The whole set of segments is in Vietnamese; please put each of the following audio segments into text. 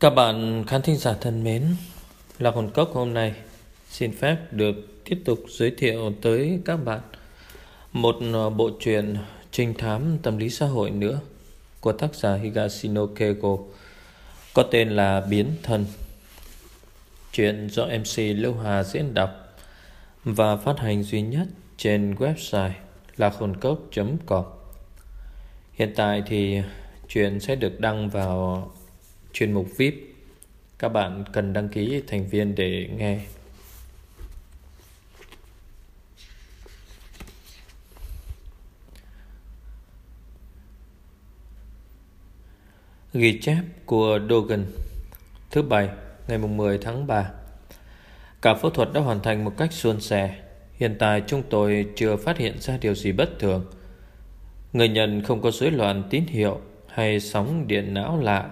Các bạn khán thính giả thân mến, là Hồn Cốc hôm nay xin phép được tiếp tục giới thiệu tới các bạn một ờ, bộ truyện trinh thám tâm lý xã hội nữa của tác giả Higashino Keigo có tên là Biến Thân. Chuyện do MC Lưu Hà diễn đọc và phát hành duy nhất trên website là hồn cốc.com. Hiện tại thì chuyện sẽ được đăng vào chuyên mục VIP. Các bạn cần đăng ký thành viên để nghe. Ghi chép của Dogan Thứ bảy, ngày 10 tháng 3 Cả phẫu thuật đã hoàn thành một cách suôn sẻ. Hiện tại chúng tôi chưa phát hiện ra điều gì bất thường. Người nhận không có rối loạn tín hiệu hay sóng điện não lạ.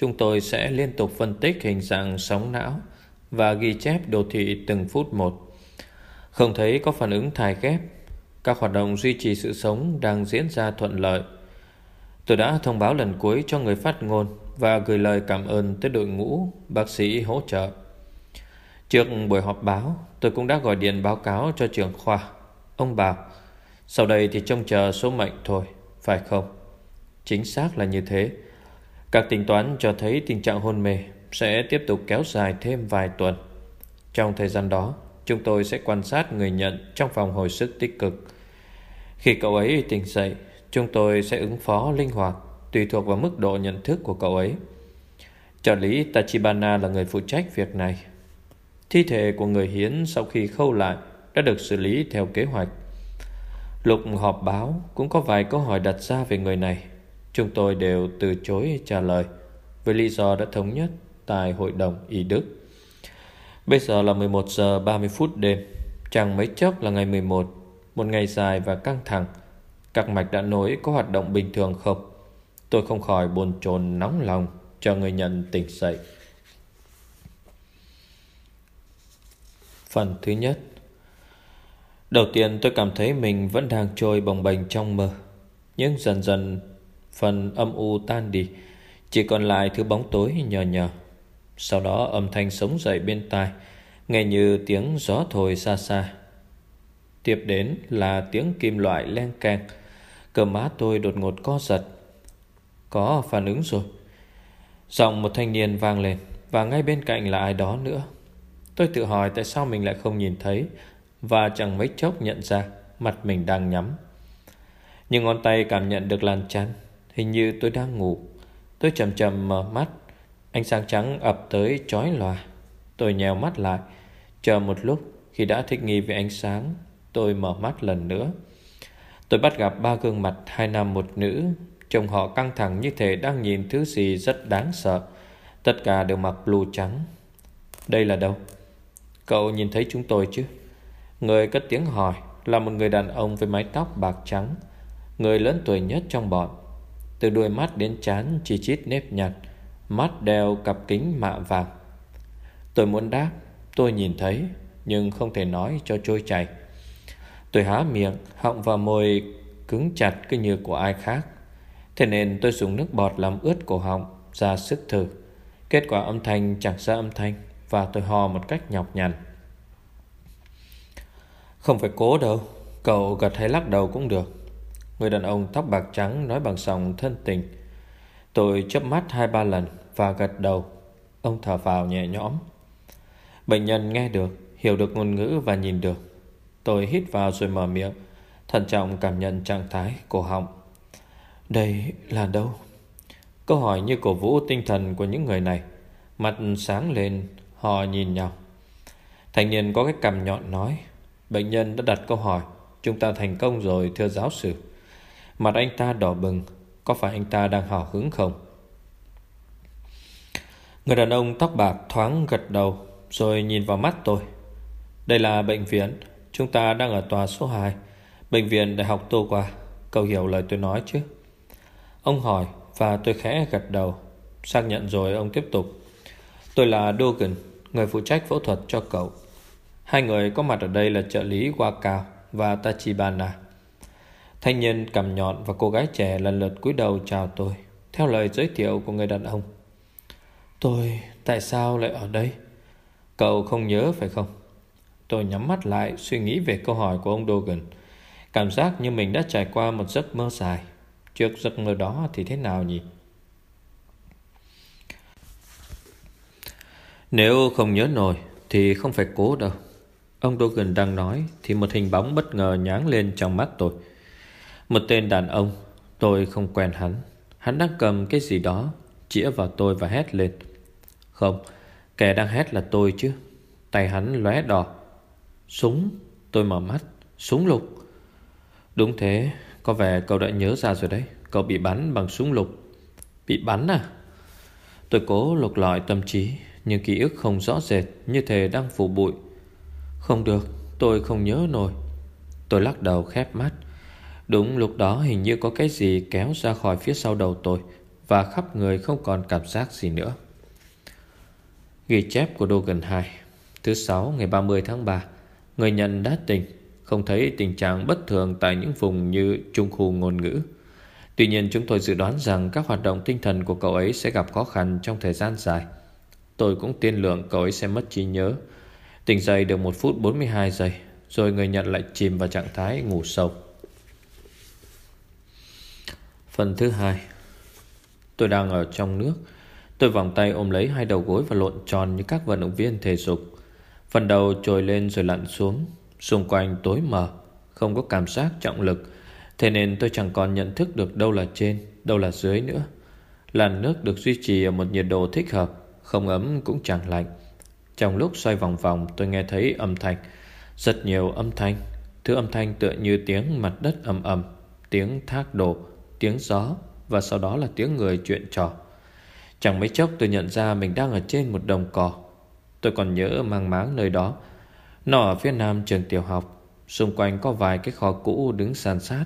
Chúng tôi sẽ liên tục phân tích hình dạng sóng não và ghi chép đồ thị từng phút một. Không thấy có phản ứng thải ghép, các hoạt động duy trì sự sống đang diễn ra thuận lợi. Tôi đã thông báo lần cuối cho người phát ngôn và gửi lời cảm ơn tới đội ngũ bác sĩ hỗ trợ. Trước buổi họp báo, tôi cũng đã gọi điện báo cáo cho trưởng khoa. Ông bảo, sau đây thì trông chờ số mệnh thôi, phải không? Chính xác là như thế. Các tính toán cho thấy tình trạng hôn mê sẽ tiếp tục kéo dài thêm vài tuần. Trong thời gian đó, chúng tôi sẽ quan sát người nhận trong phòng hồi sức tích cực. Khi cậu ấy tỉnh dậy, chúng tôi sẽ ứng phó linh hoạt tùy thuộc vào mức độ nhận thức của cậu ấy. Trợ lý Tachibana là người phụ trách việc này. Thi thể của người hiến sau khi khâu lại đã được xử lý theo kế hoạch. Lục họp báo cũng có vài câu hỏi đặt ra về người này. Chúng tôi đều từ chối trả lời với lý do đã thống nhất tại Hội đồng Y Đức. Bây giờ là 11 giờ 30 phút đêm, chẳng mấy chốc là ngày 11, một ngày dài và căng thẳng. Các mạch đã nối có hoạt động bình thường không? Tôi không khỏi bồn chồn nóng lòng cho người nhận tỉnh dậy. Phần thứ nhất Đầu tiên tôi cảm thấy mình vẫn đang trôi bồng bềnh trong mơ Nhưng dần dần Phần âm u tan đi. Chỉ còn lại thứ bóng tối nhờ nhờ. Sau đó âm thanh sống dậy bên tai, Nghe như tiếng gió thổi xa xa. Tiếp đến là tiếng kim loại len keng. Cờ má tôi đột ngột co giật. Có phản ứng rồi. Giọng một thanh niên vang lên, Và ngay bên cạnh là ai đó nữa. Tôi tự hỏi tại sao mình lại không nhìn thấy, Và chẳng mấy chốc nhận ra Mặt mình đang nhắm. Nhưng ngón tay cảm nhận được làn chắn Hình như tôi đang ngủ. Tôi chậm chậm mở mắt. Ánh sáng trắng ập tới chói lòa. Tôi nhèo mắt lại. Chờ một lúc, Khi đã thích nghi với ánh sáng, Tôi mở mắt lần nữa. Tôi bắt gặp ba gương mặt Hai nam một nữ. Trông họ căng thẳng như thể đang nhìn thứ gì rất đáng sợ. Tất cả đều mặc blue trắng. Đây là đâu? Cậu nhìn thấy chúng tôi chứ? Người cất tiếng hỏi Là một người đàn ông với mái tóc bạc trắng. Người lớn tuổi nhất trong bọn từ đôi mắt đến chán chỉ chít nếp nhặt Mắt đeo cặp kính mạ vàng. Tôi muốn đáp, Tôi nhìn thấy, Nhưng không thể nói cho trôi chảy. Tôi há miệng, Họng và môi, cứng chặt cứ như của ai khác. Thế nên tôi dùng nước bọt làm ướt cổ họng, Ra sức thử. Kết quả âm thanh chẳng ra âm thanh, Và tôi ho một cách nhọc nhằn. Không phải cố đâu, Cậu gật hay lắc đầu cũng được. Người đàn ông tóc bạc trắng nói bằng giọng thân tình. Tôi chớp mắt hai ba lần và gật đầu. Ông thở vào nhẹ nhõm. Bệnh nhân nghe được, hiểu được ngôn ngữ và nhìn được. Tôi hít vào rồi mở miệng Thận trọng cảm nhận trạng thái cổ họng. Đây là đâu? Câu hỏi như cổ vũ tinh thần của những người này. Mặt sáng lên Họ nhìn nhau. Thành niên có cái cầm nhọn nói Bệnh nhân đã đặt câu hỏi Chúng ta thành công rồi thưa giáo sư. Mặt anh ta đỏ bừng, Có phải anh ta đang hào hứng không? Người đàn ông tóc bạc thoáng gật đầu, Rồi nhìn vào mắt tôi. Đây là bệnh viện, Chúng ta đang ở tòa số 2 Bệnh viện Đại học Tô Qua Cậu hiểu lời tôi nói chứ? Ông hỏi và tôi khẽ gật đầu, Xác nhận rồi ông tiếp tục. Tôi là Dogan Người phụ trách phẫu thuật cho cậu. Hai người có mặt ở đây là trợ lý Wakao Và Tachibana. Thanh niên cầm nhọn và cô gái trẻ lần lượt cúi đầu chào tôi, Theo lời giới thiệu của người đàn ông Tôi, tại sao lại ở đây? Cậu không nhớ phải không? Tôi nhắm mắt lại, suy nghĩ về câu hỏi của ông Dogan. Cảm giác như mình đã trải qua một giấc mơ dài. Trước giấc mơ đó thì thế nào nhỉ? Nếu không nhớ nổi thì không phải cố đâu. Ông Dogan đang nói thì một hình bóng bất ngờ nháng lên trong mắt tôi. Một tên đàn ông, tôi không quen hắn. Hắn đang cầm cái gì đó, chĩa vào tôi và hét lên. Không, kẻ đang hét là tôi chứ. Tay hắn lóe đỏ. Súng, tôi mở mắt, súng lục. Đúng thế, có vẻ cậu đã nhớ ra rồi đấy. Cậu bị bắn bằng súng lục. Bị bắn à? Tôi cố lục lọi tâm trí, nhưng ký ức không rõ rệt, như thể đang phủ bụi. Không được, tôi không nhớ nổi. Tôi lắc đầu khép mắt. Đúng lúc đó hình như có cái gì kéo ra khỏi phía sau đầu tôi, và khắp người không còn cảm giác gì nữa. Ghi chép của Dogan 2 Thứ sáu ngày 30 tháng 3 Người nhận đã tỉnh, Không thấy tình trạng bất thường tại những vùng như trung khu ngôn ngữ. Tuy nhiên chúng tôi dự đoán rằng Các hoạt động tinh thần của cậu ấy sẽ gặp khó khăn trong thời gian dài. Tôi cũng tiên lượng cậu ấy sẽ mất trí nhớ. Tỉnh dậy được 1 phút 42 giây, Rồi người nhận lại chìm vào trạng thái ngủ sâu. Phần thứ hai Tôi đang ở trong nước Tôi vòng tay ôm lấy hai đầu gối và lộn tròn như các vận động viên thể dục. Phần đầu trồi lên rồi lặn xuống. Xung quanh tối mờ, không có cảm giác trọng lực. Thế nên tôi chẳng còn nhận thức được đâu là trên, đâu là dưới nữa. Làn nước được duy trì ở một nhiệt độ thích hợp, không ấm cũng chẳng lạnh. Trong lúc xoay vòng vòng tôi nghe thấy âm thanh, rất nhiều âm thanh. Thứ âm thanh tựa như tiếng mặt đất ầm ầm, tiếng thác đổ, tiếng gió và sau đó là tiếng người chuyện trò. Chẳng mấy chốc tôi nhận ra mình đang ở trên một đồng cỏ. Tôi còn nhớ mang máng nơi đó. Nó ở phía nam trường tiểu học. Xung quanh có vài cái kho cũ đứng san sát.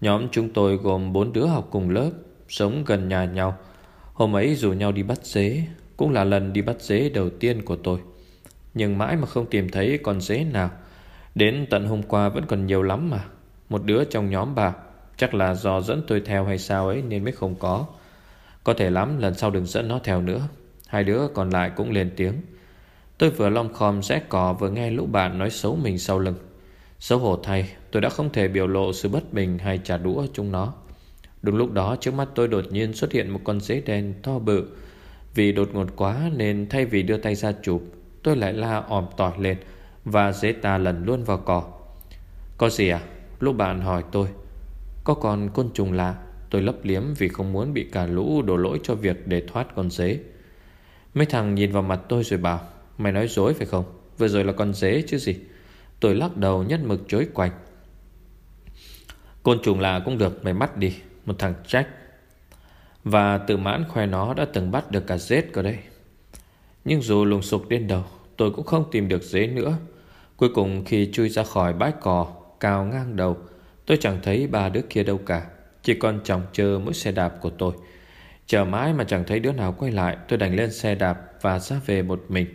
Nhóm chúng tôi gồm bốn đứa học cùng lớp, Sống gần nhà nhau. Hôm ấy rủ nhau đi bắt dế, Cũng là lần đi bắt dế đầu tiên của tôi. Nhưng mãi mà không tìm thấy con dế nào. Đến tận hôm qua vẫn còn nhiều lắm mà. Một đứa trong nhóm bà. Chắc là do dẫn tôi theo hay sao ấy Nên mới không có. Có thể lắm, lần sau đừng dẫn nó theo nữa. Hai đứa còn lại cũng lên tiếng. Tôi vừa long khom rẽ cỏ Vừa nghe lũ bạn nói xấu mình sau lưng. Xấu hổ thay, Tôi đã không thể biểu lộ sự bất bình Hay trả đũa chúng nó. Đúng lúc đó, trước mắt tôi đột nhiên xuất hiện Một con dế đen to bự. Vì đột ngột quá nên thay vì đưa tay ra chụp, Tôi lại la òm tỏi lên Và dế ta lần luôn vào cỏ Có gì à? Lúc bạn hỏi tôi có còn côn trùng lạ, Tôi lấp liếm vì không muốn bị cả lũ đổ lỗi cho việc để thoát con dế. Mấy thằng nhìn vào mặt tôi rồi bảo, Mày nói dối phải không? Vừa rồi là con dế chứ gì? Tôi lắc đầu nhất mực chối quanh Côn trùng lạ cũng được, Mày bắt đi. Một thằng trách. Và tự mãn khoe nó đã từng bắt được cả dết cơ đây Nhưng dù lùng sục đến đầu Tôi cũng không tìm được dế nữa. Cuối cùng khi chui ra khỏi bãi cỏ, Cao ngang đầu Tôi chẳng thấy ba đứa kia đâu cả, chỉ còn chồng chờ mỗi xe đạp của tôi. Chờ mãi mà chẳng thấy đứa nào quay lại, Tôi đành lên xe đạp và ra về một mình.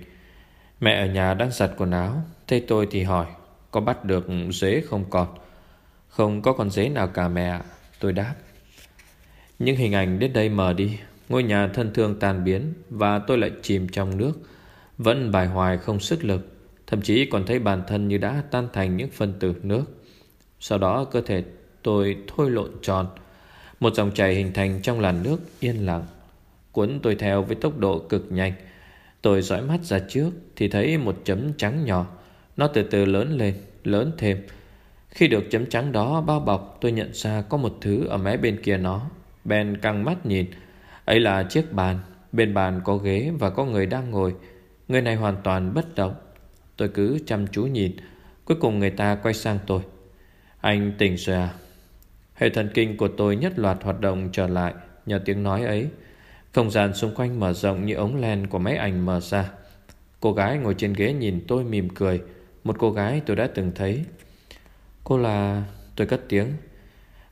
Mẹ ở nhà đang giặt quần áo Thấy tôi thì hỏi, Có bắt được dế không còn Không có con dế nào cả mẹ Tôi đáp. Những hình ảnh đến đây mờ đi, Ngôi nhà thân thương tan biến Và tôi lại chìm trong nước. Vẫn bài hoài không sức lực, Thậm chí còn thấy bản thân như đã tan thành những phân tử nước. Sau đó cơ thể tôi thôi lộn tròn. Một dòng chảy hình thành trong làn nước yên lặng. Cuốn tôi theo với tốc độ cực nhanh. Tôi dõi mắt ra trước Thì thấy một chấm trắng nhỏ. Nó từ từ lớn lên, lớn thêm. Khi được chấm trắng đó bao bọc Tôi nhận ra có một thứ ở mé bên kia nó. Ben căng mắt nhìn. Ấy là chiếc bàn. Bên bàn có ghế và có người đang ngồi. Người này hoàn toàn bất động. Tôi cứ chăm chú nhìn. Cuối cùng người ta quay sang tôi. Anh tỉnh rồi à Hệ thần kinh của tôi nhất loạt hoạt động trở lại nhờ tiếng nói ấy. Không gian xung quanh mở rộng như ống len của máy ảnh mở ra. Cô gái ngồi trên ghế nhìn tôi mỉm cười. Một cô gái tôi đã từng thấy. Cô là... Tôi cất tiếng.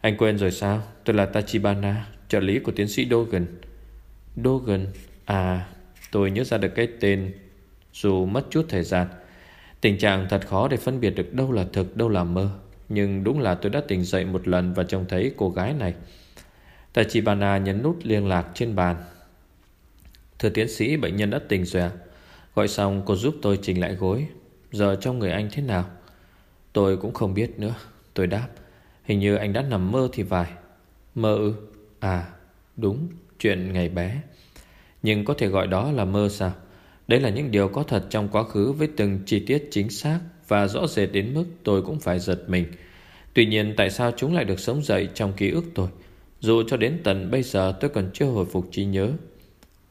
Anh quên rồi sao? Tôi là Tachibana, trợ lý của tiến sĩ Dogan. Dogan? À, tôi nhớ ra được cái tên dù mất chút thời gian. Tình trạng thật khó để phân biệt được đâu là thực, đâu là mơ. Nhưng đúng là tôi đã tỉnh dậy một lần Và trông thấy cô gái này. Tachibana nhấn nút liên lạc trên bàn. Thưa tiến sĩ, bệnh nhân đã tỉnh rồi ạ. Gọi xong, cô giúp tôi chỉnh lại gối. Giờ trong người anh thế nào? Tôi cũng không biết nữa. Tôi đáp, Hình như anh đã nằm mơ thì phải. Mơ ư? À đúng, Chuyện ngày bé. Nhưng có thể gọi đó là mơ sao? Đấy là những điều có thật trong quá khứ Với từng chi tiết chính xác. Và rõ rệt đến mức tôi cũng phải giật mình. Tuy nhiên, tại sao chúng lại được sống dậy Trong ký ức tôi? Dù cho đến tận bây giờ, tôi còn chưa hồi phục trí nhớ.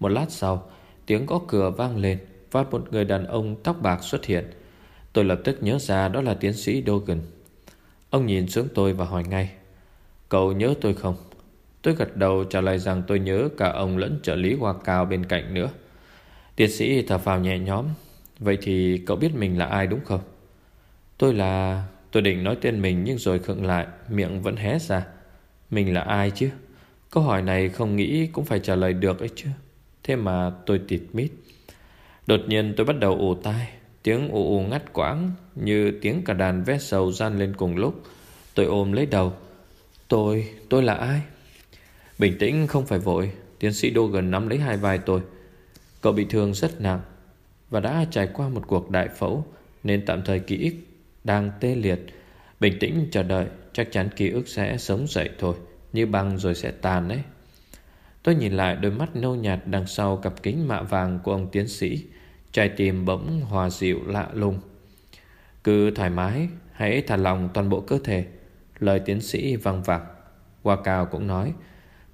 Một lát sau, Tiếng gõ cửa vang lên Và một người đàn ông tóc bạc xuất hiện. Tôi lập tức nhớ ra đó là tiến sĩ Dogan. Ông nhìn xuống tôi và hỏi ngay, Cậu nhớ tôi không? Tôi gật đầu trả lời rằng tôi nhớ cả ông lẫn trợ lý hoa cao bên cạnh nữa. Tiến sĩ thở phào nhẹ nhõm, Vậy thì cậu biết mình là ai đúng không? Tôi là... Tôi định nói tên mình nhưng rồi khựng lại Miệng vẫn hé ra. Mình là ai chứ? Câu hỏi này không nghĩ cũng phải trả lời được ấy chứ. Thế mà tôi tịt mít. Đột nhiên tôi bắt đầu ủ tai. Tiếng ù ù ngắt quãng Như tiếng cả đàn vé sầu gian lên cùng lúc. Tôi ôm lấy đầu. Tôi, tôi là ai? Bình tĩnh không phải vội. Tiến sĩ Dogan nắm lấy hai vai tôi. Cậu bị thương rất nặng Và đã trải qua một cuộc đại phẫu Nên tạm thời ký ức đang tê liệt. Bình tĩnh chờ đợi, Chắc chắn ký ức sẽ sống dậy thôi, Như băng rồi sẽ tàn đấy Tôi nhìn lại đôi mắt nâu nhạt Đằng sau cặp kính mạ vàng của ông tiến sĩ, Trái tim bỗng hòa dịu lạ lùng. Cứ thoải mái, Hãy thả lòng toàn bộ cơ thể, Lời tiến sĩ văng vẳng. Hoa cao cũng nói,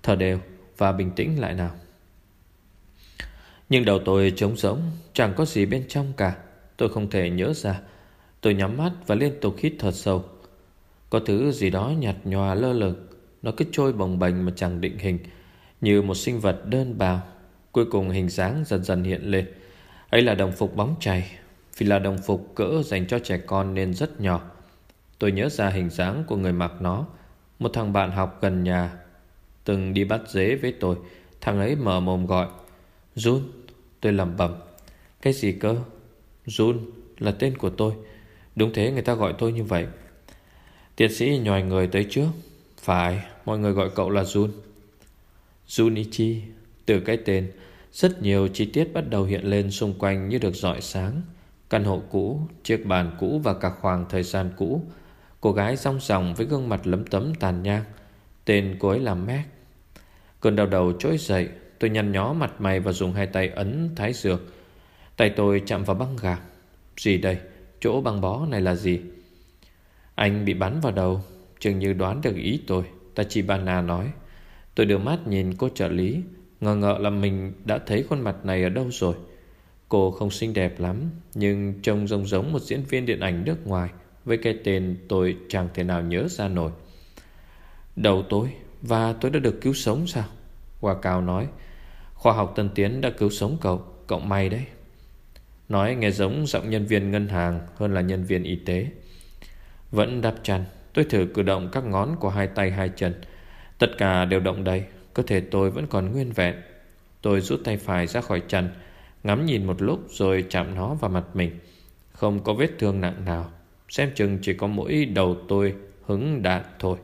Thở đều và bình tĩnh lại nào. Nhưng đầu tôi trống rỗng, Chẳng có gì bên trong cả, Tôi không thể nhớ ra Tôi nhắm mắt và liên tục hít thật sâu. Có thứ gì đó nhạt nhòa lơ lửng. Nó cứ trôi bồng bềnh mà chẳng định hình, Như một sinh vật đơn bào. Cuối cùng hình dáng dần dần hiện lên. Ấy là đồng phục bóng chày, Vì là đồng phục cỡ dành cho trẻ con nên rất nhỏ. Tôi nhớ ra hình dáng của người mặc nó. Một thằng bạn học gần nhà, Từng đi bắt dế với tôi. Thằng ấy mở mồm gọi, Jun. Tôi lẩm bầm Cái gì cơ? Jun là tên của tôi. Đúng thế người ta gọi tôi như vậy. Tiến sĩ nhòi người tới trước. Phải Mọi người gọi cậu là Jun. Junichi Từ cái tên rất nhiều chi tiết bắt đầu hiện lên xung quanh như được dọi sáng. Căn hộ cũ, chiếc bàn cũ và cả khoảng thời gian cũ. Cô gái rong ròng với gương mặt lấm tấm tàn nhang. Tên cô ấy là Mac. Cơn đau đầu trỗi dậy Tôi nhăn nhó mặt mày và dùng hai tay ấn thái dược. Tay tôi chạm vào băng gạc. Gì đây? Chỗ băng bó này là gì? Anh bị bắn vào đầu, Chừng như đoán được ý tôi. Tachibana nói, Tôi đưa mắt nhìn cô trợ lý, Ngờ ngợ là mình đã thấy khuôn mặt này ở đâu rồi. Cô không xinh đẹp lắm, Nhưng trông giống giống một diễn viên điện ảnh nước ngoài, Với cái tên tôi chẳng thể nào nhớ ra nổi. Đầu tôi, Và tôi đã được cứu sống sao? Hoa Cao nói, Khoa học tân tiến đã cứu sống cậu Cậu may đấy. Nói nghe giống giọng nhân viên ngân hàng Hơn là nhân viên y tế. Vẫn đắp chăn, Tôi thử cử động các ngón của hai tay hai chân. Tất cả đều động đầy Cơ thể tôi vẫn còn nguyên vẹn. Tôi rút tay phải ra khỏi chăn, Ngắm nhìn một lúc rồi chạm nó vào mặt mình. Không có vết thương nặng nào, Xem chừng chỉ có mỗi đầu tôi hứng đạn thôi.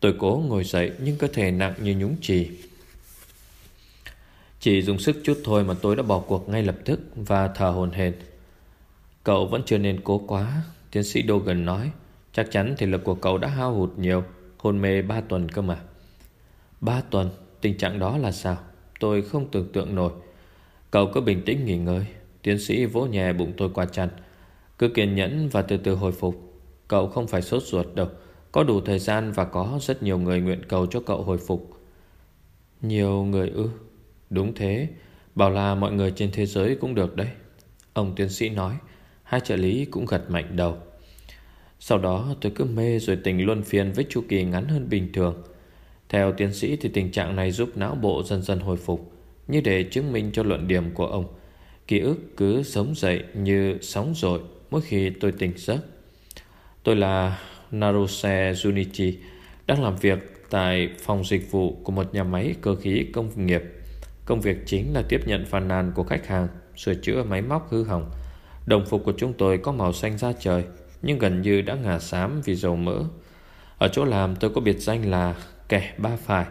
Tôi cố ngồi dậy nhưng cơ thể nặng như nhúng chì. Chỉ dùng sức chút thôi mà tôi đã bỏ cuộc ngay lập tức và thở hồn hển. Cậu vẫn chưa nên cố quá, Tiến sĩ Dogan nói. Chắc chắn thể lực của cậu đã hao hụt nhiều, Hôn mê 3 tuần cơ mà. Ba tuần? Tình trạng đó là sao? Tôi không tưởng tượng nổi. Cậu cứ bình tĩnh nghỉ ngơi. Tiến sĩ vỗ nhẹ bụng tôi qua chăn. Cứ kiên nhẫn và từ từ hồi phục. Cậu không phải sốt ruột đâu. Có đủ thời gian và có rất nhiều người nguyện cầu cho cậu hồi phục. Nhiều người ư? Đúng thế, Bảo là mọi người trên thế giới cũng được đấy. Ông tiến sĩ nói, Hai trợ lý cũng gật mạnh đầu. Sau đó tôi cứ mê rồi tỉnh luân phiên với chu kỳ ngắn hơn bình thường. Theo tiến sĩ thì tình trạng này giúp não bộ dần dần hồi phục, Như để chứng minh cho luận điểm của ông. Ký ức cứ sống dậy như sóng dội mỗi khi tôi tỉnh giấc. Tôi là Naruse Junichi, Đang làm việc tại phòng dịch vụ của một nhà máy cơ khí công nghiệp. Công việc chính là tiếp nhận phàn nàn của khách hàng, Sửa chữa máy móc hư hỏng. Đồng phục của chúng tôi có màu xanh da trời, Nhưng gần như đã ngả xám vì dầu mỡ. Ở chỗ làm, tôi có biệt danh là kẻ ba phải.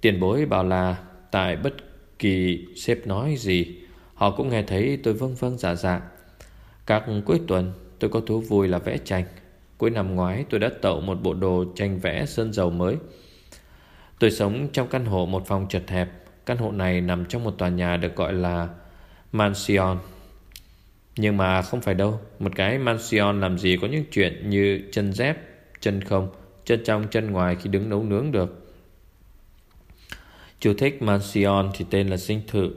Tiền bối bảo là, tại bất kỳ sếp nói gì, Họ cũng nghe thấy tôi vâng vâng dạ dạ. Các cuối tuần, tôi có thú vui là vẽ tranh. Cuối năm ngoái, tôi đã tậu một bộ đồ tranh vẽ sơn dầu mới. Tôi sống trong căn hộ một phòng chật hẹp. Căn hộ này nằm trong một tòa nhà được gọi là Mansion. Nhưng mà không phải đâu Một cái mansion làm gì có những chuyện như chân dép, chân không Chân trong chân ngoài khi đứng nấu nướng được. Chú thích mansion thì tên là sinh thự.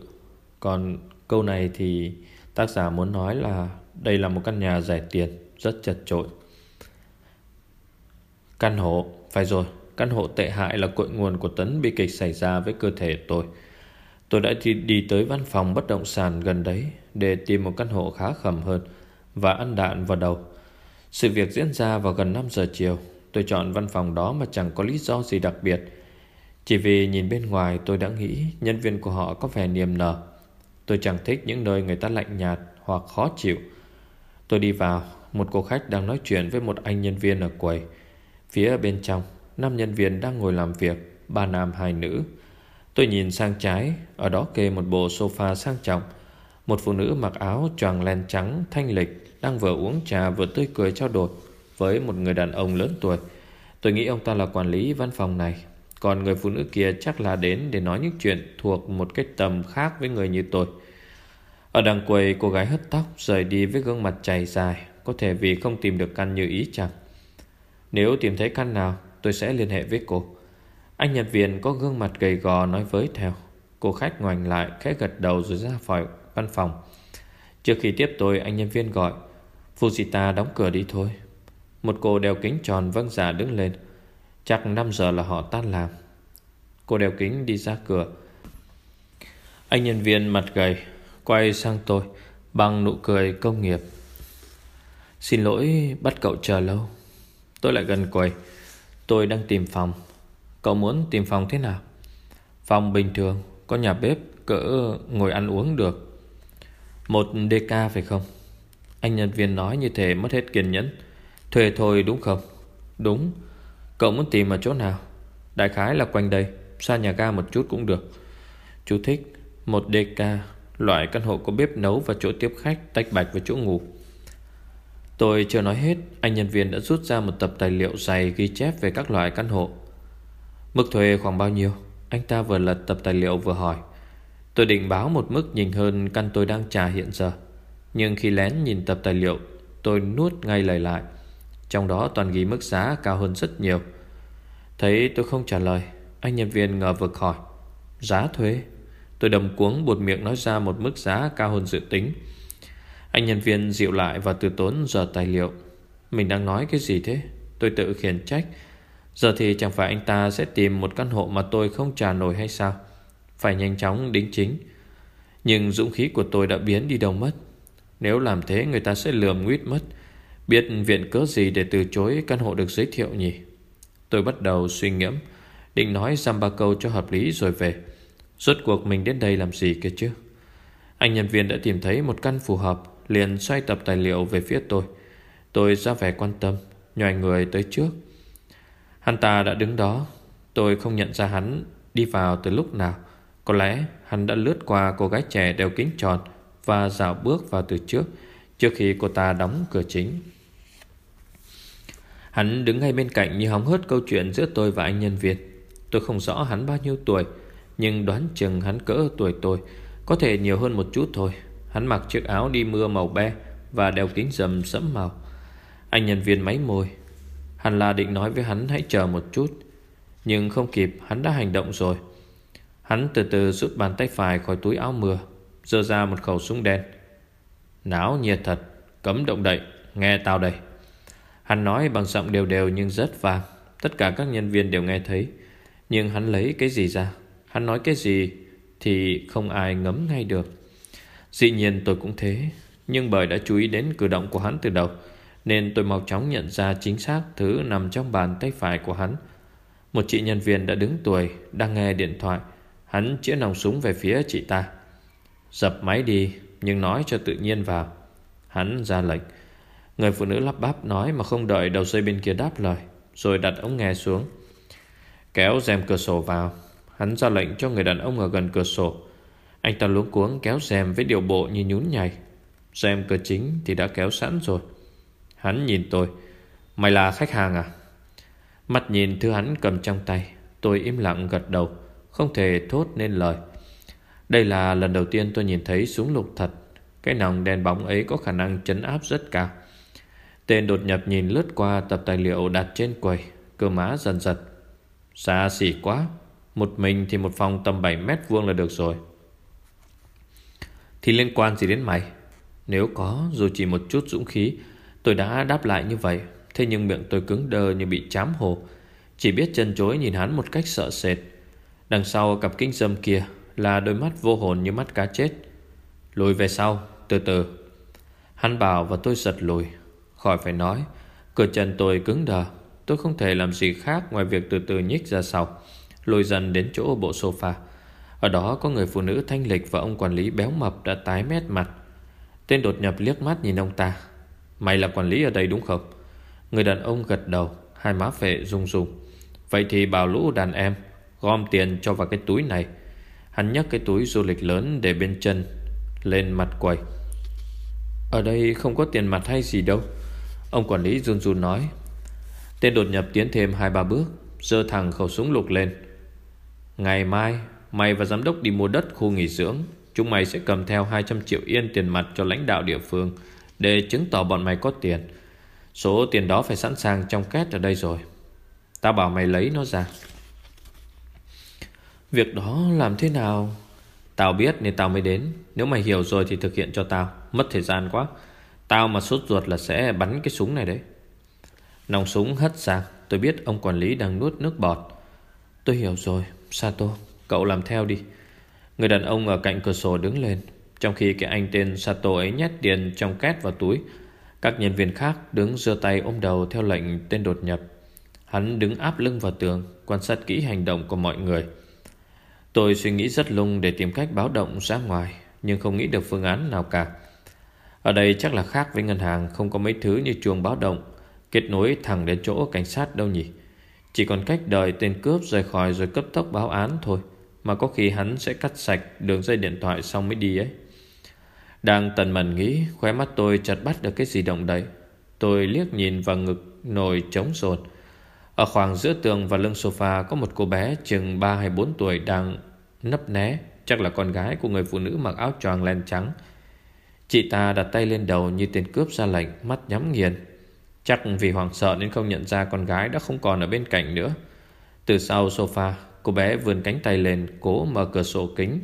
Còn câu này thì tác giả muốn nói là Đây là một căn nhà rẻ tiền Rất chật chội. Căn hộ Phải rồi. Căn hộ tệ hại là cội nguồn của tấn bi kịch xảy ra với cơ thể tôi. Tôi đã đi, đi tới văn phòng bất động sản gần đấy Để tìm một căn hộ khá khẩm hơn Và ăn đạn vào đầu. Sự việc diễn ra vào gần 5 giờ chiều. Tôi chọn văn phòng đó mà chẳng có lý do gì đặc biệt. Chỉ vì nhìn bên ngoài tôi đã nghĩ Nhân viên của họ có vẻ niềm nở. Tôi chẳng thích những nơi người ta lạnh nhạt Hoặc khó chịu. Tôi đi vào Một cô khách đang nói chuyện với một anh nhân viên ở quầy Phía bên trong năm nhân viên đang ngồi làm việc, Ba nam, hai nữ. Tôi nhìn sang trái, Ở đó kê một bộ sofa sang trọng. Một phụ nữ mặc áo choàng len trắng, thanh lịch, Đang vừa uống trà vừa tươi cười trao đổi Với một người đàn ông lớn tuổi. Tôi nghĩ ông ta là quản lý văn phòng này. Còn người phụ nữ kia chắc là đến Để nói những chuyện thuộc một cái tầm khác Với người như tôi. Ở đằng quầy, cô gái hất tóc Rời đi với gương mặt chảy dài, Có thể vì không tìm được căn như ý chẳng. Nếu tìm thấy căn nào Tôi sẽ liên hệ với cô. Anh nhân viên có gương mặt gầy gò nói với theo. Cô khách ngoảnh lại, khẽ gật đầu rồi ra khỏi văn phòng. Trước khi tiếp tôi, anh nhân viên gọi. Fujita đóng cửa đi thôi. Một cô đeo kính tròn vâng giả đứng lên. Chắc 5 giờ là họ tan làm. Cô đeo kính đi ra cửa. Anh nhân viên mặt gầy, Quay sang tôi, Bằng nụ cười công nghiệp. Xin lỗi, bắt cậu chờ lâu. Tôi lại gần quầy. Tôi đang tìm phòng. Cậu muốn tìm phòng thế nào? Phòng bình thường, Có nhà bếp, cỡ ngồi ăn uống được. Một DK phải không? Anh nhân viên nói như thế mất hết kiên nhẫn. Thuê thôi đúng không? Đúng. Cậu muốn tìm ở chỗ nào? Đại khái là quanh đây, Xa nhà ga một chút cũng được. Chú thích, Một DK Loại căn hộ có bếp nấu và chỗ tiếp khách, Tách bạch và chỗ ngủ. Tôi chưa nói hết, Anh nhân viên đã rút ra một tập tài liệu dày Ghi chép về các loại căn hộ. Mức thuê khoảng bao nhiêu? Anh ta vừa lật tập tài liệu vừa hỏi. Tôi định báo một mức nhìn hơn Căn tôi đang trả hiện giờ. Nhưng khi lén nhìn tập tài liệu, Tôi nuốt ngay lời lại. Trong đó toàn ghi mức giá cao hơn rất nhiều. Thấy tôi không trả lời, Anh nhân viên ngờ vực hỏi. Giá thuê Tôi đầm cuống buột miệng nói ra một mức giá cao hơn dự tính anh nhân viên dịu lại và từ tốn giờ tài liệu. Mình đang nói cái gì thế? Tôi tự khiển trách. Giờ thì chẳng phải anh ta sẽ tìm một căn hộ Mà tôi không trả nổi hay sao? Phải nhanh chóng đính chính. Nhưng dũng khí của tôi đã biến đi đâu mất? Nếu làm thế, người ta sẽ lườm nguyết mất. Biết viện cớ gì để từ chối căn hộ được giới thiệu nhỉ? Tôi bắt đầu suy ngẫm, Định nói giam ba câu cho hợp lý rồi về. Rốt cuộc mình đến đây làm gì kia chứ? Anh nhân viên đã tìm thấy một căn phù hợp liền xoay tập tài liệu về phía tôi. Tôi ra vẻ quan tâm, Nhòi người tới trước. Hắn ta đã đứng đó. Tôi không nhận ra hắn đi vào từ lúc nào. Có lẽ hắn đã lướt qua cô gái trẻ đeo kính tròn Và dạo bước vào từ trước Trước khi cô ta đóng cửa chính. Hắn đứng ngay bên cạnh như hóng hớt câu chuyện giữa tôi và anh nhân viên. Tôi không rõ hắn bao nhiêu tuổi, Nhưng đoán chừng hắn cỡ tuổi tôi, Có thể nhiều hơn một chút thôi. Hắn mặc chiếc áo đi mưa màu be Và đeo kính dầm sẫm màu. Anh nhân viên máy môi. Hắn là định nói với hắn hãy chờ một chút, Nhưng không kịp, hắn đã hành động rồi. Hắn từ từ rút bàn tay phải khỏi túi áo mưa Dơ ra một khẩu súng đen. Náo nhiệt thật, Cấm động đậy, Nghe tao đây. Hắn nói bằng giọng đều đều nhưng rất vang, Tất cả các nhân viên đều nghe thấy. Nhưng hắn lấy cái gì ra? Hắn nói cái gì Thì không ai ngấm ngay được. Dĩ nhiên tôi cũng thế, Nhưng bởi đã chú ý đến cử động của hắn từ đầu, Nên tôi mau chóng nhận ra chính xác Thứ nằm trong bàn tay phải của hắn. Một chị nhân viên đã đứng tuổi, Đang nghe điện thoại. Hắn chĩa nòng súng về phía chị ta. Dập máy đi, Nhưng nói cho tự nhiên vào. Hắn ra lệnh. Người phụ nữ lắp bắp nói mà không đợi đầu dây bên kia đáp lời, Rồi đặt ống nghe xuống. Kéo rèm cửa sổ vào. Hắn ra lệnh cho người đàn ông ở gần cửa sổ. Anh ta luống cuống kéo xem với điều bộ như nhún nhảy. Xem cửa chính thì đã kéo sẵn rồi. Hắn nhìn tôi. Mày là khách hàng à? Mắt nhìn thứ hắn cầm trong tay, Tôi im lặng gật đầu, Không thể thốt nên lời. Đây là lần đầu tiên tôi nhìn thấy súng lục thật. Cái nòng đèn bóng ấy có khả năng chấn áp rất cao. Tên đột nhập nhìn lướt qua tập tài liệu đặt trên quầy, Cơ má dần giật. Xa xỉ quá. Một mình thì một phòng tầm 7 mét vuông là được rồi. Thì liên quan gì đến mày? Nếu có, dù chỉ một chút dũng khí, Tôi đã đáp lại như vậy. Thế nhưng miệng tôi cứng đơ như bị chám hồ. Chỉ biết chân chối nhìn hắn một cách sợ sệt. Đằng sau cặp kính dâm kia Là đôi mắt vô hồn như mắt cá chết. Lùi về sau, Từ từ. Hắn bảo và tôi giật lùi. Khỏi phải nói, Cửa chân tôi cứng đờ. Tôi không thể làm gì khác ngoài việc từ từ nhích ra sau, Lùi dần đến chỗ bộ sofa. Ở đó có người phụ nữ thanh lịch Và ông quản lý béo mập đã tái mét mặt. Tên đột nhập liếc mắt nhìn ông ta. Mày là quản lý ở đây đúng không? Người đàn ông gật đầu, Hai má phệ rung rung. Vậy thì bảo lũ đàn em, Gom tiền cho vào cái túi này. Hắn nhấc cái túi du lịch lớn để bên chân Lên mặt quầy. Ở đây không có tiền mặt hay gì đâu, Ông quản lý run run nói. Tên đột nhập tiến thêm hai ba bước Dơ thẳng khẩu súng lục lên. Ngày mai Mày và giám đốc đi mua đất khu nghỉ dưỡng. Chúng mày sẽ cầm theo 200 triệu yên tiền mặt cho lãnh đạo địa phương Để chứng tỏ bọn mày có tiền. Số tiền đó phải sẵn sàng trong két ở đây rồi. Tao bảo mày lấy nó ra. Việc đó làm thế nào? Tao biết nên tao mới đến. Nếu mày hiểu rồi thì thực hiện cho tao. Mất thời gian quá. Tao mà sốt ruột là sẽ bắn cái súng này đấy. Nòng súng hất sang Tôi biết ông quản lý đang nuốt nước bọt. Tôi hiểu rồi. Sato Cậu làm theo đi. Người đàn ông ở cạnh cửa sổ đứng lên, Trong khi cái anh tên Sato ấy nhét tiền trong két vào túi. Các nhân viên khác đứng giơ tay ôm đầu Theo lệnh tên đột nhập. Hắn đứng áp lưng vào tường, Quan sát kỹ hành động của mọi người. Tôi suy nghĩ rất lung để tìm cách báo động ra ngoài, Nhưng không nghĩ được phương án nào cả. Ở đây chắc là khác với ngân hàng, Không có mấy thứ như chuông báo động, Kết nối thẳng đến chỗ cảnh sát đâu nhỉ? Chỉ còn cách đợi tên cướp rời khỏi Rồi cấp tốc báo án thôi. Mà có khi hắn sẽ cắt sạch đường dây điện thoại xong mới đi ấy. Đang tần mần nghĩ, Khóe mắt tôi chợt bắt được cái gì động đấy Tôi liếc nhìn vào ngực nồi trống rột Ở khoảng giữa tường và lưng sofa Có một cô bé chừng 3 hay 4 tuổi Đang nấp né. Chắc là con gái của người phụ nữ mặc áo choàng len trắng. Chị ta đặt tay lên đầu như tên cướp ra lệnh, Mắt nhắm nghiền. Chắc vì hoảng sợ nên không nhận ra con gái đã không còn ở bên cạnh nữa. Từ sau sofa Cô bé vươn cánh tay lên, Cố mở cửa sổ kính.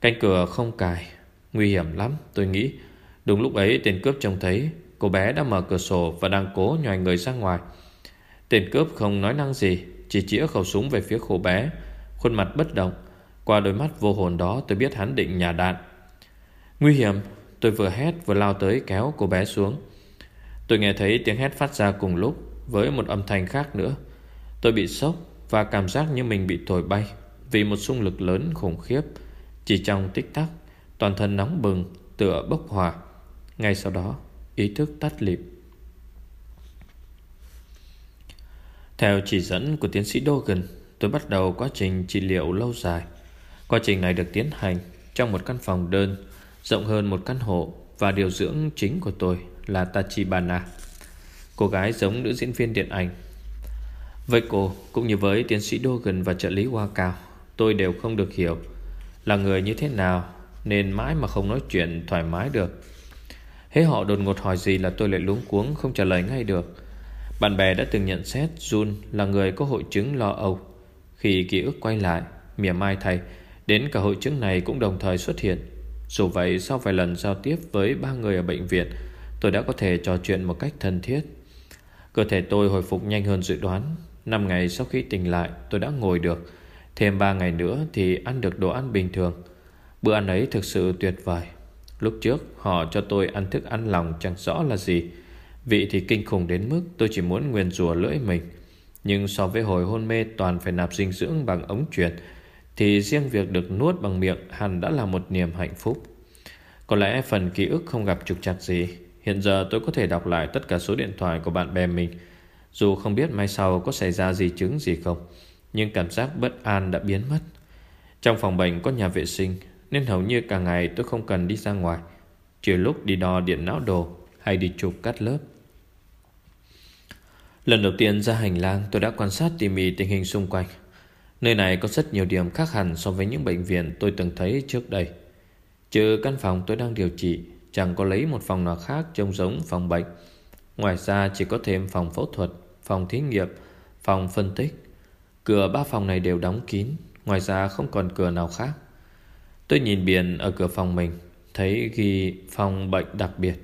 Cánh cửa không cài, Nguy hiểm lắm, tôi nghĩ. Đúng lúc ấy, tên cướp trông thấy, Cô bé đã mở cửa sổ và đang cố nhòi người ra ngoài. Tên cướp không nói năng gì, Chỉ chĩa khẩu súng về phía cô bé. Khuôn mặt bất động, Qua đôi mắt vô hồn đó tôi biết hắn định nhà đạn. Nguy hiểm, Tôi vừa hét vừa lao tới kéo cô bé xuống. Tôi nghe thấy tiếng hét phát ra cùng lúc Với một âm thanh khác nữa. Tôi bị sốc và cảm giác như mình bị thổi bay Vì một xung lực lớn khủng khiếp. Chỉ trong tích tắc, Toàn thân nóng bừng, tựa bốc hỏa. Ngay sau đó, ý thức tắt lịm. Theo chỉ dẫn của tiến sĩ Dogan, Tôi bắt đầu quá trình trị liệu lâu dài. Quá trình này được tiến hành Trong một căn phòng đơn, Rộng hơn một căn hộ, Và điều dưỡng chính của tôi là Tachibana. Cô gái giống nữ diễn viên điện ảnh. Với cô, cũng như với tiến sĩ Dogan và trợ lý Hoa Cao, Tôi đều không được hiểu Là người như thế nào Nên mãi mà không nói chuyện thoải mái được. Hễ họ đột ngột hỏi gì là tôi lại luống cuống, không trả lời ngay được. Bạn bè đã từng nhận xét Jun là người có hội chứng lo âu. Khi ký ức quay lại Mỉa mai thầy Đến cả hội chứng này cũng đồng thời xuất hiện. Dù vậy, sau vài lần giao tiếp với ba người ở bệnh viện, Tôi đã có thể trò chuyện một cách thân thiết. Cơ thể tôi hồi phục nhanh hơn dự đoán. Năm ngày sau khi tỉnh lại, tôi đã ngồi được. Thêm 3 ngày nữa thì ăn được đồ ăn bình thường. Bữa ăn ấy thực sự tuyệt vời. Lúc trước, họ cho tôi ăn thức ăn lòng chẳng rõ là gì. Vị thì kinh khủng đến mức tôi chỉ muốn nguyền rủa lưỡi mình. Nhưng so với hồi hôn mê toàn phải nạp dinh dưỡng bằng ống truyền, Thì riêng việc được nuốt bằng miệng hẳn đã là một niềm hạnh phúc. Có lẽ phần ký ức không gặp trục trặc gì. Hiện giờ tôi có thể đọc lại tất cả số điện thoại của bạn bè mình. Dù không biết mai sau có xảy ra gì chứng gì không, Nhưng cảm giác bất an đã biến mất. Trong phòng bệnh có nhà vệ sinh, Nên hầu như cả ngày tôi không cần đi ra ngoài, Trừ lúc đi đo điện não đồ Hay đi chụp cắt lớp. Lần đầu tiên ra hành lang, tôi đã quan sát tỉ mỉ tình hình xung quanh. Nơi này có rất nhiều điểm khác hẳn so với những bệnh viện tôi từng thấy trước đây. Trừ căn phòng tôi đang điều trị, Chẳng có lấy một phòng nào khác trông giống phòng bệnh. Ngoài ra chỉ có thêm phòng phẫu thuật, Phòng thí nghiệm, Phòng phân tích. Cửa ba phòng này đều đóng kín, Ngoài ra không còn cửa nào khác. Tôi nhìn biển ở cửa phòng mình, Thấy ghi phòng bệnh đặc biệt.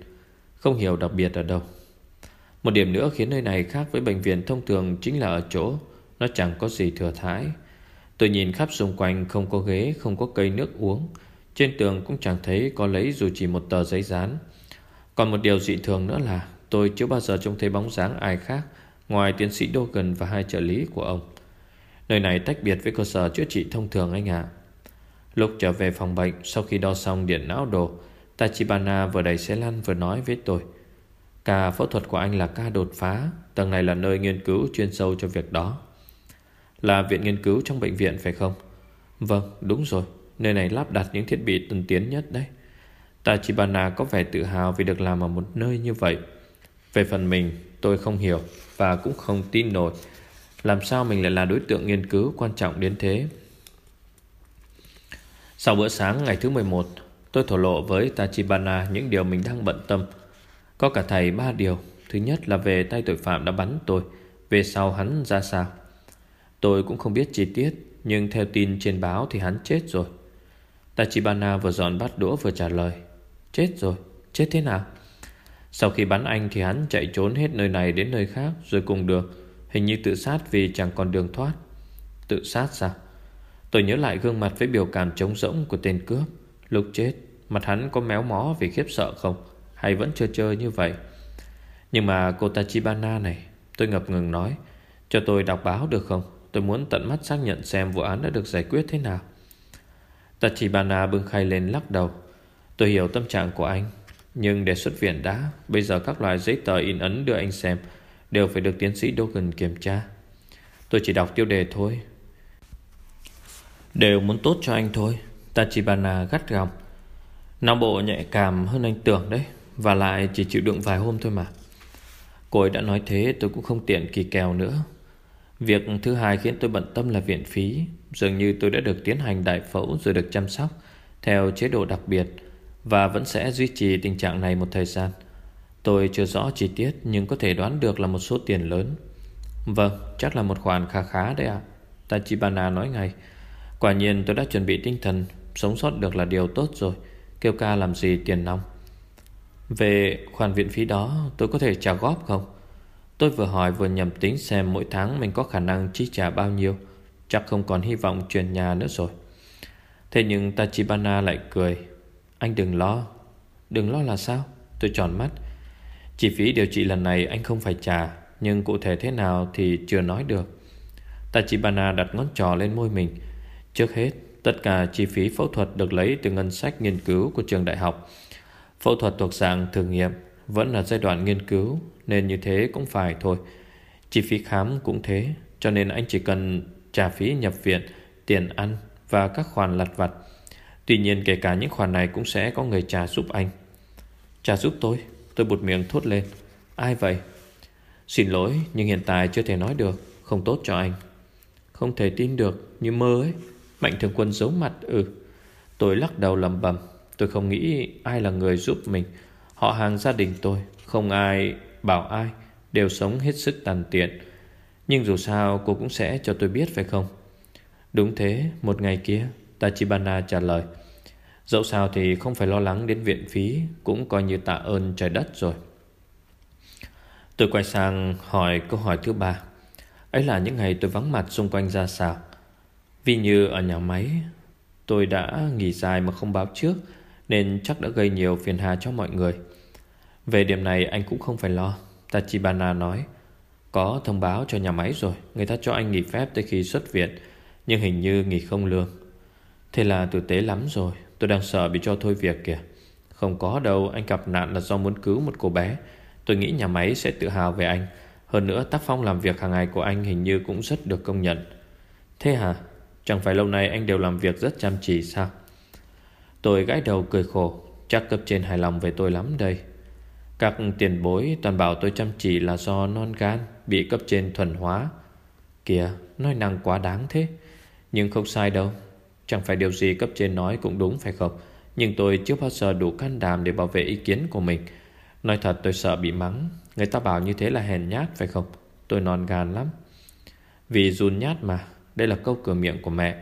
Không hiểu đặc biệt ở đâu. Một điểm nữa khiến nơi này khác với bệnh viện thông thường Chính là ở chỗ Nó chẳng có gì thừa thãi. Tôi nhìn khắp xung quanh không có ghế, Không có cây nước uống. Trên tường cũng chẳng thấy có lấy dù chỉ một tờ giấy dán. Còn một điều dị thường nữa là Tôi chưa bao giờ trông thấy bóng dáng ai khác Ngoài tiến sĩ Dogan và hai trợ lý của ông. Nơi này tách biệt với cơ sở chữa trị thông thường anh ạ. Lúc trở về phòng bệnh Sau khi đo xong điện não đồ Tachibana vừa đẩy xe lăn vừa nói với tôi Ca phẫu thuật của anh là ca đột phá Tầng này là nơi nghiên cứu chuyên sâu cho việc đó. Là viện nghiên cứu trong bệnh viện phải không? Vâng, đúng rồi Nơi này lắp đặt những thiết bị tân tiến nhất đấy. Tachibana có vẻ tự hào vì được làm ở một nơi như vậy. Về phần mình, tôi không hiểu Và cũng không tin nổi. Làm sao mình lại là đối tượng nghiên cứu quan trọng đến thế? Sau bữa sáng ngày thứ 11 Tôi thổ lộ với Tachibana những điều mình đang bận tâm. Có cả thầy ba điều. Thứ nhất là về tay tội phạm đã bắn tôi, Về sau hắn ra sao? Tôi cũng không biết chi tiết, Nhưng theo tin trên báo thì hắn chết rồi. Tachibana vừa dọn bát đũa vừa trả lời, Chết rồi, Chết thế nào? Sau khi bắn anh thì hắn chạy trốn hết nơi này đến nơi khác Rồi cùng được. Hình như tự sát vì chẳng còn đường thoát. Tự sát sao? Tôi nhớ lại gương mặt với biểu cảm trống rỗng của tên cướp. Lúc chết, Mặt hắn có méo mó vì khiếp sợ không? Hay vẫn chơi chơi như vậy? Nhưng mà cô Tachibana này, Tôi ngập ngừng nói, Cho tôi đọc báo được không? Tôi muốn tận mắt xác nhận xem vụ án đã được giải quyết thế nào. Tachibana bưng khay lên lắc đầu. Tôi hiểu tâm trạng của anh. Nhưng để xuất viện đã, Bây giờ các loại giấy tờ in ấn đưa anh xem Đều phải được tiến sĩ Dogan kiểm tra. Tôi chỉ đọc tiêu đề thôi. Đều muốn tốt cho anh thôi, Tachibana gắt gỏng. Não bộ nhạy cảm hơn anh tưởng đấy, Và lại chỉ chịu đựng vài hôm thôi mà. Cô ấy đã nói thế, tôi cũng không tiện kỳ kèo nữa. Việc thứ hai khiến tôi bận tâm là viện phí. Dường như tôi đã được tiến hành đại phẫu rồi được chăm sóc, Theo chế độ đặc biệt. Và vẫn sẽ duy trì tình trạng này một thời gian. Tôi chưa rõ chi tiết, Nhưng có thể đoán được là một số tiền lớn. Vâng chắc là một khoản khá khá đấy ạ. À. Tachibana nói ngay, Quả nhiên tôi đã chuẩn bị tinh thần, Sống sót được là điều tốt rồi. Kêu ca làm gì tiền nong? Về khoản viện phí đó, Tôi có thể trả góp không? Tôi vừa hỏi vừa nhầm tính xem mỗi tháng Mình có khả năng chi trả bao nhiêu. Chắc không còn hy vọng chuyển nhà nữa rồi. Thế nhưng Tachibana lại cười anh đừng lo. Đừng lo là sao? Tôi tròn mắt. Chi phí điều trị lần này anh không phải trả, Nhưng cụ thể thế nào thì chưa nói được. Tachibana đặt ngón trò lên môi mình. Trước hết, Tất cả chi phí phẫu thuật được lấy từ ngân sách nghiên cứu của trường đại học. Phẫu thuật thuộc dạng thử nghiệm Vẫn là giai đoạn nghiên cứu, Nên như thế cũng phải thôi. Chi phí khám cũng thế, Cho nên anh chỉ cần trả phí nhập viện, Tiền ăn và các khoản lặt vặt. Tuy nhiên kể cả những khoản này Cũng sẽ có người trả giúp anh. Trả giúp tôi Tôi bụt miệng thốt lên. Ai vậy? Xin lỗi, nhưng hiện tại chưa thể nói được. Không tốt cho anh. Không thể tin được, như mơ ấy. Mạnh thường quân giấu mặt Ừ. Tôi lắc đầu lầm bầm Tôi không nghĩ ai là người giúp mình. Họ hàng gia đình tôi, Không ai bảo ai, Đều sống hết sức tàn tiện. Nhưng dù sao cô cũng sẽ cho tôi biết phải không? Đúng thế, Một ngày kia Tachibana trả lời, Dẫu sao thì không phải lo lắng đến viện phí, Cũng coi như tạ ơn trời đất rồi. Tôi quay sang hỏi câu hỏi thứ ba, Ấy là những ngày tôi vắng mặt xung quanh ra sao? Vì như ở nhà máy, Tôi đã nghỉ dài mà không báo trước, Nên chắc đã gây nhiều phiền hà cho mọi người. Về điểm này anh cũng không phải lo. Tachibana nói, Có thông báo cho nhà máy rồi, Người ta cho anh nghỉ phép tới khi xuất viện, Nhưng hình như nghỉ không lương. Thế là tử tế lắm rồi. Tôi đang sợ bị cho thôi việc kìa. Không có đâu, Anh gặp nạn là do muốn cứu một cô bé. Tôi nghĩ nhà máy sẽ tự hào về anh. Hơn nữa, tác phong làm việc hàng ngày của anh Hình như cũng rất được công nhận. Thế hả? Chẳng phải lâu nay anh đều làm việc rất chăm chỉ sao? Tôi gãi đầu cười khổ. Chắc cấp trên hài lòng về tôi lắm đây. Các tiền bối toàn bảo tôi chăm chỉ là do non gan Bị cấp trên thuần hóa. Kìa, nói năng quá đáng thế. Nhưng không sai đâu. Chẳng phải điều gì cấp trên nói cũng đúng phải không? Nhưng tôi chưa bao giờ đủ can đảm Để bảo vệ ý kiến của mình. Nói thật, tôi sợ bị mắng. Người ta bảo như thế là hèn nhát, phải không? Tôi non gan lắm. Vì run nhát mà. Đây là câu cửa miệng của mẹ.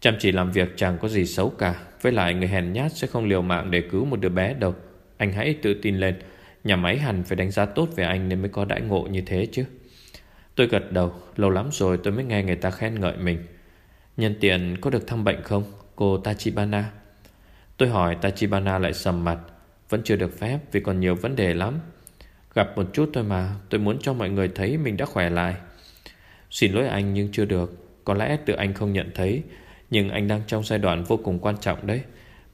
Chăm chỉ làm việc chẳng có gì xấu cả. Với lại người hèn nhát sẽ không liều mạng để cứu một đứa bé đâu. Anh hãy tự tin lên. Nhà máy hẳn phải đánh giá tốt về anh Nên mới có đãi ngộ như thế chứ. Tôi gật đầu. Lâu lắm rồi tôi mới nghe người ta khen ngợi mình. Nhân tiện có được thăm bệnh không, Cô Tachibana? Tôi hỏi, Tachibana lại sầm mặt. Vẫn chưa được phép vì còn nhiều vấn đề lắm. Gặp một chút thôi mà, Tôi muốn cho mọi người thấy mình đã khỏe lại. Xin lỗi anh nhưng chưa được. Có lẽ tự anh không nhận thấy, Nhưng anh đang trong giai đoạn vô cùng quan trọng đấy.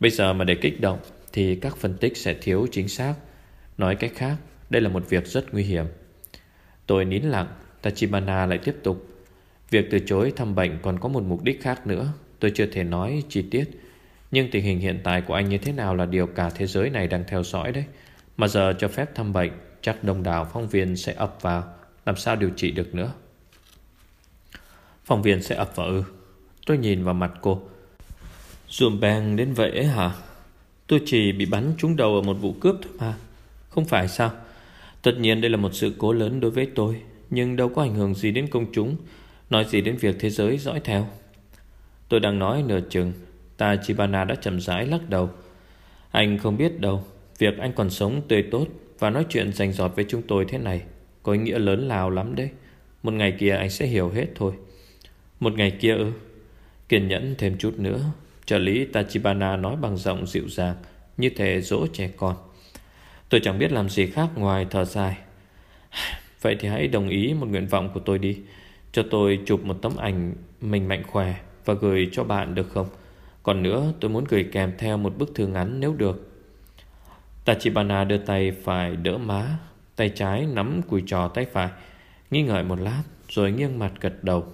Bây giờ mà để kích động Thì các phân tích sẽ thiếu chính xác. Nói cách khác, Đây là một việc rất nguy hiểm. Tôi nín lặng, Tachibana lại tiếp tục. Việc từ chối thăm bệnh còn có một mục đích khác nữa. Tôi chưa thể nói chi tiết, Nhưng tình hình hiện tại của anh như thế nào Là điều cả thế giới này đang theo dõi đấy. Mà giờ cho phép thăm bệnh, Chắc đông đảo phóng viên sẽ ập vào. Làm sao điều trị được nữa? Phóng viên sẽ ập vào ư? Tôi nhìn vào mặt cô. Dùm bèn đến vậy ấy hả? Tôi chỉ bị bắn trúng đầu ở một vụ cướp thôi mà. Không phải sao? Tất nhiên đây là một sự cố lớn đối với tôi, Nhưng đâu có ảnh hưởng gì đến công chúng. Nói gì đến việc thế giới dõi theo? Tôi đang nói nửa chừng, Tachibana đã chậm rãi lắc đầu. Anh không biết đâu, Việc anh còn sống tươi tốt Và nói chuyện rành rọt với chúng tôi thế này Có ý nghĩa lớn lao lắm đấy. Một ngày kia anh sẽ hiểu hết thôi. Một ngày kia ư? Kiên nhẫn thêm chút nữa, Trợ lý Tachibana nói bằng giọng dịu dàng, Như thể dỗ trẻ con. Tôi chẳng biết làm gì khác ngoài thở dài. Vậy thì hãy đồng ý một nguyện vọng của tôi đi. Cho tôi chụp một tấm ảnh mình mạnh khỏe Và gửi cho bạn được không? Còn nữa, tôi muốn gửi kèm theo một bức thư ngắn nếu được. Tachibana đưa tay phải đỡ má, Tay trái nắm cùi trò tay phải, Nghi ngợi một lát, Rồi nghiêng mặt gật đầu.